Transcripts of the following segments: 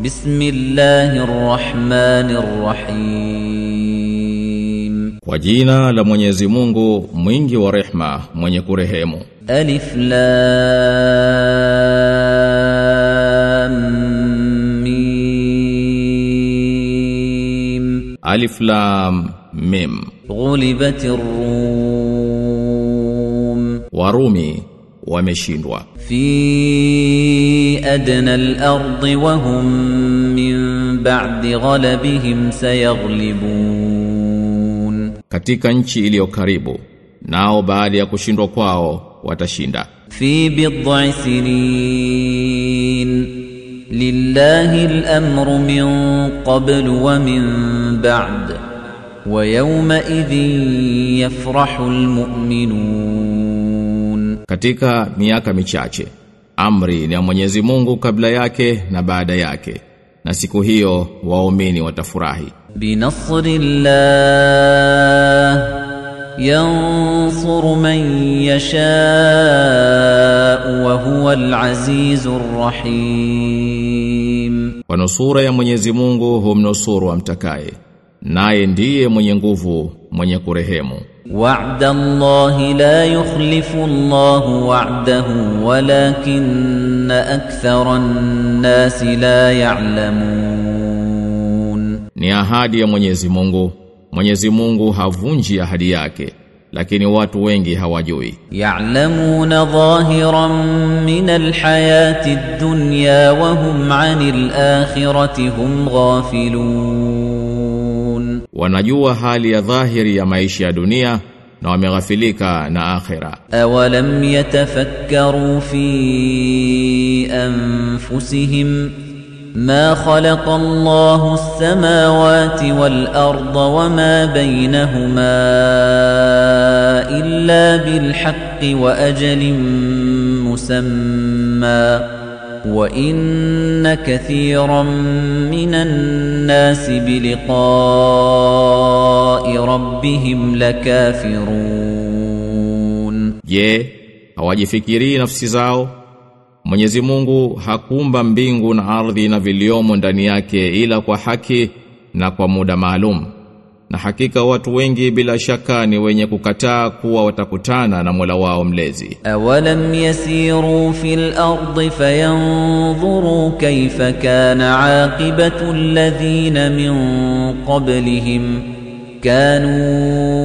بسم الله الرحمن الرحيم Kwa jina la Mwenyezi Mungu mwingi wa rehma mwenye kurehemu ألف لام ميم Alif Lam Mim غلبت الروم Warumi wameshindwa في أدنى الأرض وهم من بعد غلبهم سيغلبون katika nchi iliyo karibu nao baada ya kushindwa kwao watashinda في بضع سنين لله الأمر من قبل ومن بعد ويومئذ يفرح المؤمنون katika miaka michache. Amri ni ya Mwenyezi Mungu kabla yake na baada yake. Na siku hiyo waumini watafurahi. Binasrillah yansuru man yashaa wa huwa alazizur rahim. Kwa nusura ya Mwenyezi Mungu humnusuru amtakaye. Naye ndiye mwenye nguvu mwenye kurehemu وعد الله لا يخلف الله وعده ولكن أكثر الناس لا يعلمون ni ahadi ya Mwenyezi Mungu Mwenyezi Mungu havunji ahadi yake lakini watu wengi hawajui يعلمون ظاهرا من الحياة الدنيا وهم عن الآخرة هم غافلون wanajua hali ya dhahiri ya maisha ya dunia na wameghafilika na akhera أولم يتفكروا في أنفسهم ما خلق الله السماوات والأرض وما بينهما إلا بالحق وأجل مسمى وإن كثيرا من الناس بلقاء ربهم لكافرون je hawajifikirii nafsi zao Mwenyezi Mungu hakumba mbingu na ardhi na viliomo ndani yake ila kwa haki na kwa muda maalum na hakika watu wengi bila shaka ni wenye kukataa kuwa watakutana na Mola wao mlezi أولم يسيروا في الأرض فينظروا كيف كان عاقبة الذين من قبلهم كانوا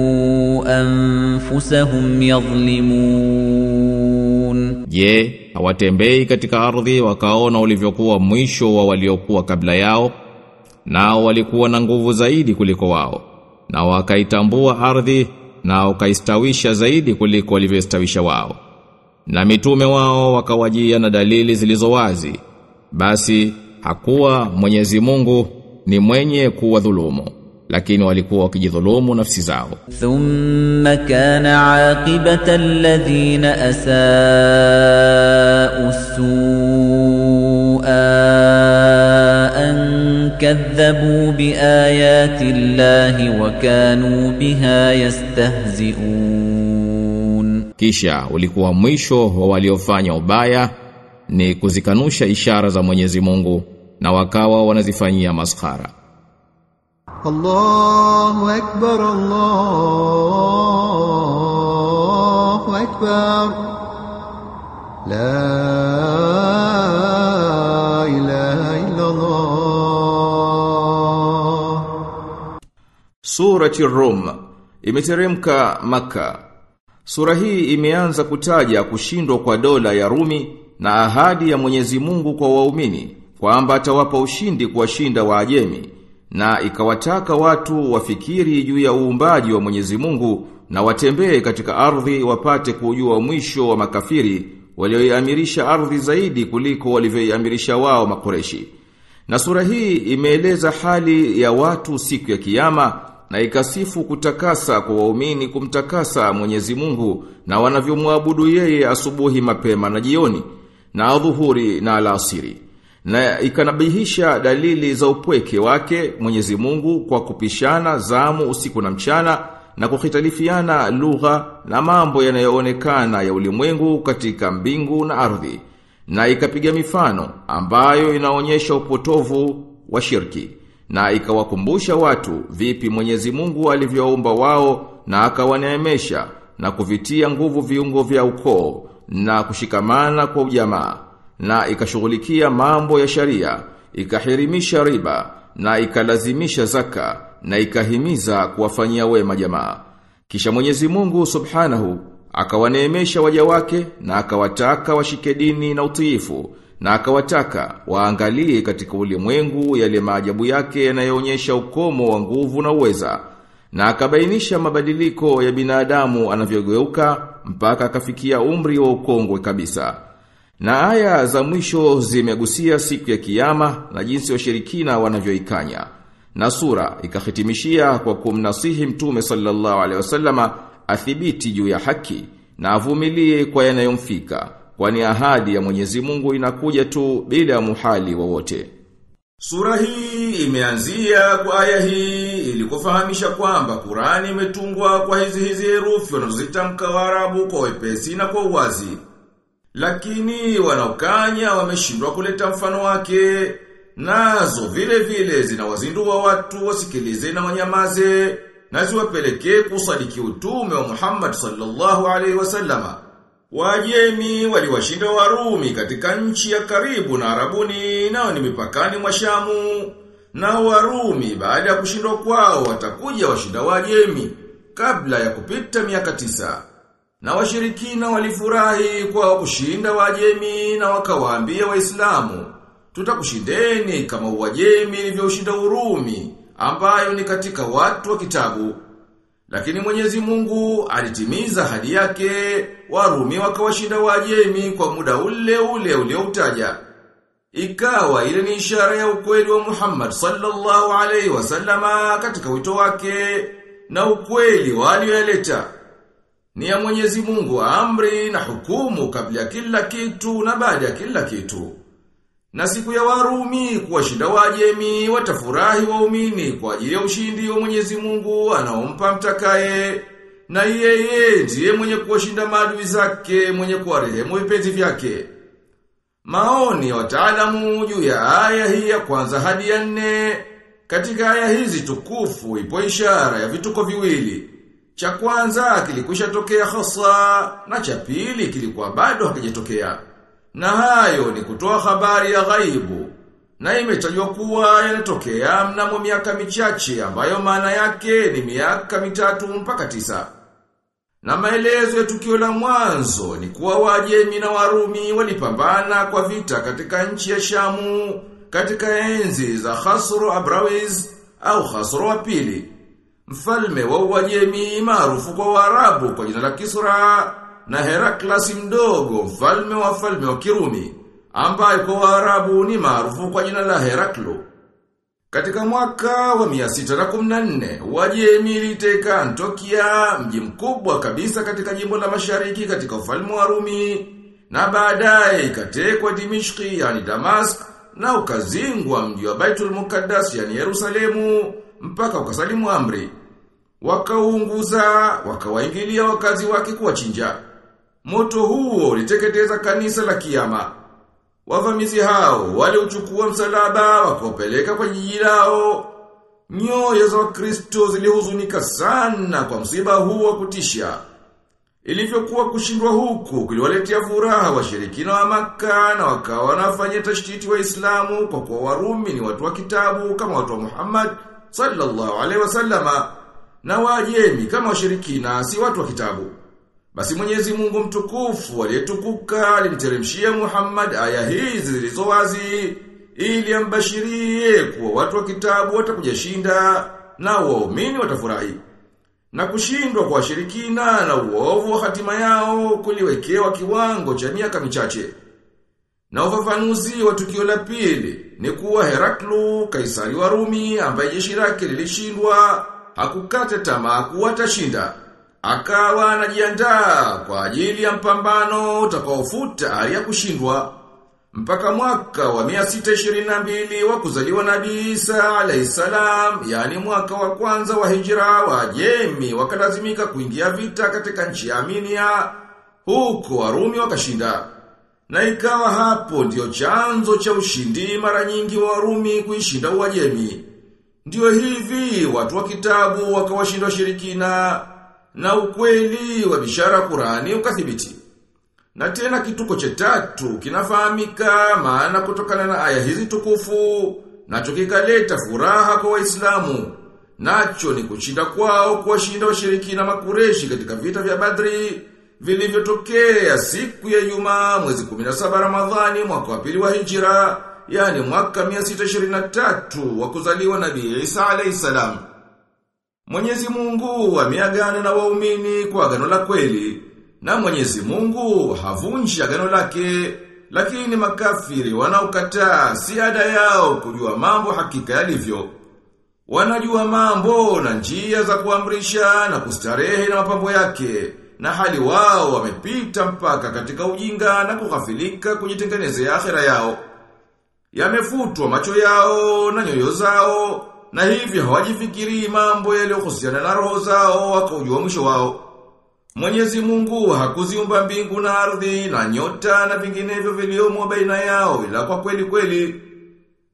anfusahum yadhlimun. Je hawatembei katika ardhi wakaona ulivyokuwa mwisho wa waliokuwa kabla yao nao walikuwa na nguvu zaidi kuliko wao na wakaitambua ardhi na wakaistawisha zaidi kuliko walivyostawisha wao. Na mitume wao wakawajia na dalili zilizowazi basi hakuwa Mwenyezi Mungu ni mwenye kuwadhulumu lakini walikuwa wakijidhulumu nafsi zao. Thumma kana aqibata alladhina asaa'u su'a an kadhabu biayati Allahi wa kanu biha yastahzi'un, kisha ulikuwa mwisho wa waliofanya ubaya ni kuzikanusha ishara za Mwenyezi Mungu na wakawa wanazifanyia maskhara. الله أكبر الله أكبر لا إله إلا الله Surati Rum imeteremka Maka. Sura hii imeanza kutaja kushindwa kwa dola ya Rumi na ahadi ya Mwenyezi Mungu kwa waumini kwamba atawapa ushindi kuwashinda Waajemi na ikawataka watu wafikiri juu ya uumbaji wa Mwenyezi Mungu na watembee katika ardhi wapate kujua mwisho wa makafiri walioiamirisha ardhi zaidi kuliko walivyoiamirisha wao makoreshi. Na sura hii imeeleza hali ya watu siku ya kiyama na ikasifu kutakasa kwa waumini kumtakasa Mwenyezi Mungu na wanavyomwabudu yeye asubuhi mapema na jioni na adhuhuri na alasiri. Na ikanabihisha dalili za upweke wake Mwenyezi Mungu kwa kupishana zamu usiku na mchana na kukhitalifiana lugha na mambo yanayoonekana ya ulimwengu katika mbingu na ardhi. Na ikapiga mifano ambayo inaonyesha upotovu wa shirki. Na ikawakumbusha watu vipi Mwenyezi Mungu alivyoumba wao na akawaneemesha na kuvitia nguvu viungo vya ukoo na kushikamana kwa ujamaa na ikashughulikia mambo ya sharia ikahirimisha riba na ikalazimisha zaka na ikahimiza kuwafanyia wema jamaa. Kisha Mwenyezi Mungu Subhanahu akawaneemesha waja wake na akawataka washike dini na utiifu na akawataka waangalie katika ulimwengu yale maajabu yake yanayoonyesha ukomo wa nguvu na uweza na akabainisha mabadiliko ya binadamu anavyogeuka mpaka akafikia umri wa ukongwe kabisa na aya za mwisho zimegusia siku ya kiyama na jinsi washirikina wanavyoikanya na sura ikahitimishia kwa kumnasihi mtume sallallahu alaihi wasallama athibiti juu ya haki na avumilie kwa yanayomfika kwani ahadi ya Mwenyezi Mungu inakuja tu bila muhali wowote. Sura hii imeanzia kwa aya hii ili kufahamisha kwamba Qurani imetungwa kwa hizi hizi herufi wanazozitamka Waarabu kwa wepesi na kwa uwazi. Lakini wanaokanya wameshindwa kuleta mfano wake, nazo vile vile zinawazindua watu wasikilize na wanyamaze na ziwapelekee kusadiki utume wa Muhammad sallallahu alaihi wasallama. Wajemi waliwashinda Warumi katika nchi ya karibu na Arabuni nao ni mipakani mwa Shamu. Na Warumi baada ya kushindwa kwao watakuja washinda Wajemi kabla ya kupita miaka tisa. Na washirikina walifurahi kwa kushinda Wajemi na wakawaambia Waislamu, tutakushindeni kama Wajemi ilivyoushinda Urumi ambayo ni katika watu wa kitabu. Lakini Mwenyezi Mungu alitimiza hadi yake, Warumi wakawashinda Wajemi kwa muda ule ule ulioutaja. Ikawa ile ni ishara ya ukweli wa Muhammad sallallahu alaihi wasallama katika wito wake na ukweli walioyaleta. Ni ya Mwenyezi Mungu amri na hukumu kabla ya kila kitu na baada ya kila kitu. Na siku ya Warumi kuwashinda Wajemi watafurahi waumini kwa ajili ya ushindi wa Mwenyezi Mungu anaompa mtakaye. Na yeye ndiye mwenye kuwashinda maadui zake, mwenye kuwarehemu vipenzi vyake. Maoni ya wataalamu juu ya aya hii ya kwanza hadi ya nne katika aya hizi tukufu ipo ishara ya vituko viwili. Cha kwanza kilikwisha tokea hasa na cha pili kilikuwa bado hakijatokea. Na hayo ni kutoa habari ya ghaibu. Na imetajwa kuwa yanatokea mnamo miaka michache ambayo maana yake ni miaka mitatu mpaka tisa. Na maelezo ya tukio la mwanzo ni kuwa Wajemi na Warumi walipambana kwa vita katika nchi ya Shamu katika enzi za Khasro Abrawiz au Khasro wa pili. Mfalme wa Uajemi maarufu kwa Waarabu kwa jina la Kisra na Heraklas mdogo mfalme wa falme wa Kirumi ambaye kwa Waarabu ni maarufu kwa jina la Heraklo. Katika mwaka wa 614 Uajemi iliteka Antokia mji mkubwa kabisa katika jimbo la Mashariki katika ufalme wa Rumi na baadaye ikatekwa Dimishki yani Damask na ukazingwa mji wa Baitul Mukaddas yani Yerusalemu mpaka ukasalimu amri. Wakaunguza, wakawaingilia wakazi wake kuwachinja. Moto huo uliteketeza kanisa la kiyama. Wavamizi hao waliuchukua msalaba wakaupeleka kwa jiji lao. Nyoyo za Wakristo zilihuzunika sana kwa msiba huo wa kutisha. Ilivyokuwa kushindwa huku kuliwaletea furaha washirikina wa Makka na wakawa wanafanya tashtiti Waislamu kwa kuwa Warumi ni watu wa kitabu kama watu wa Muhammad sallallahu alaihi wasallama na Wajemi kama washirikina si watu wa kitabu. Basi Mwenyezi Mungu mtukufu aliyetukuka alimteremshia Muhammad aya hizi zilizo wazi ili ambashirie kuwa watu wa kitabu watakujashinda na waumini watafurahi. Na kushindwa kwa washirikina na uovu wa hatima yao kuliwekewa kiwango cha miaka michache. Na ufafanuzi wa tukio la pili ni kuwa Heraklu, Kaisari wa Rumi ambaye jeshi lake lilishindwa, hakukata tamaa kuwa atashinda. Akawa anajiandaa kwa ajili ya mpambano utakaofuta hali ya kushindwa. Mpaka mwaka wa 622 wa kuzaliwa Nabii Isa alayhisalam, yani mwaka wa kwanza wa hijra wa Jemi wakalazimika kuingia vita katika nchi ya aminia huko Warumi wakashinda. Na ikawa hapo ndio chanzo cha ushindi mara nyingi wa Warumi kuishinda Uajemi. Ndio hivi watu wa kitabu wakawashinda washirikina na ukweli wa bishara Qurani ukathibiti. Na tena kituko cha tatu kinafahamika maana kutokana na aya hizi tukufu nacho kikaleta furaha kwa Waislamu. Nacho ni kushinda kwao kuwashinda washirikina makureshi katika vita vya Badri vilivyotokea siku ya Ijumaa mwezi 17 Ramadhani mwaka wa pili wa Hijra, yani mwaka 623 wa kuzaliwa Nabii Isa alayhi salam. Mwenyezi Mungu ameagana na waumini kwa agano la kweli, na Mwenyezi Mungu havunji agano lake, lakini makafiri wanaokataa si ada yao kujua mambo hakika yalivyo. Wanajua mambo na njia za kuamrisha na kustarehe na mapambo yake, na hali wao wamepita mpaka katika ujinga na kughafilika kujitengenezea akhera yao. Yamefutwa macho yao na nyoyo zao, na hivyo hawajifikiri mambo yaliyohusiana na roho zao wakaujua mwisho wao. Mwenyezi Mungu hakuziumba mbingu na ardhi na nyota na vinginevyo viliomo baina yao ila kwa kweli kweli.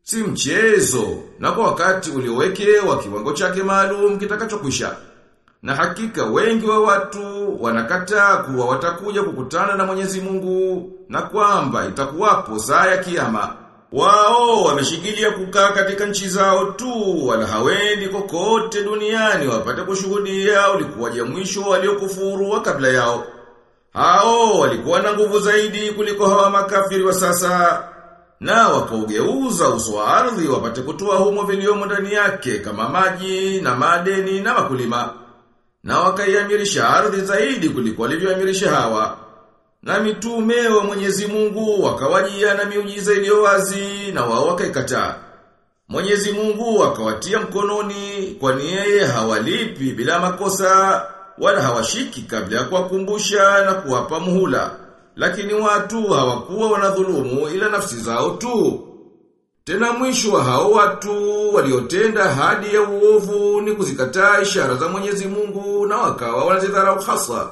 Si mchezo na kwa wakati uliowekewa kiwango chake maalum kitakachokwisha. Na hakika wengi wa watu wanakataa kuwa watakuja kukutana na Mwenyezi Mungu na kwamba itakuwapo saa ya kiyama. Wao wameshikilia kukaa katika nchi zao tu wala hawendi kokote duniani wapate kushuhudia ulikuwaje mwisho waliokufuru wa kabla yao. Hao walikuwa na nguvu zaidi kuliko hawa makafiri wa sasa na wakaugeuza uso wa ardhi wapate kutoa humo viliomo ndani yake kama maji na madeni na makulima na wakaiamirisha ardhi zaidi kuliko walivyoamirisha hawa. Na mitume wa Mwenyezi Mungu wakawajia na miujiza iliyo wazi na wao wakaikataa. Mwenyezi Mungu akawatia mkononi kwani yeye hawalipi bila makosa wala hawashiki kabla ya kuwakumbusha na kuwapa muhula. Lakini watu hawakuwa wanadhulumu ila nafsi zao tu. Tena mwisho wa hao watu waliotenda hadi ya uovu ni kuzikataa ishara za Mwenyezi Mungu na wakawa wanazidharau hasa.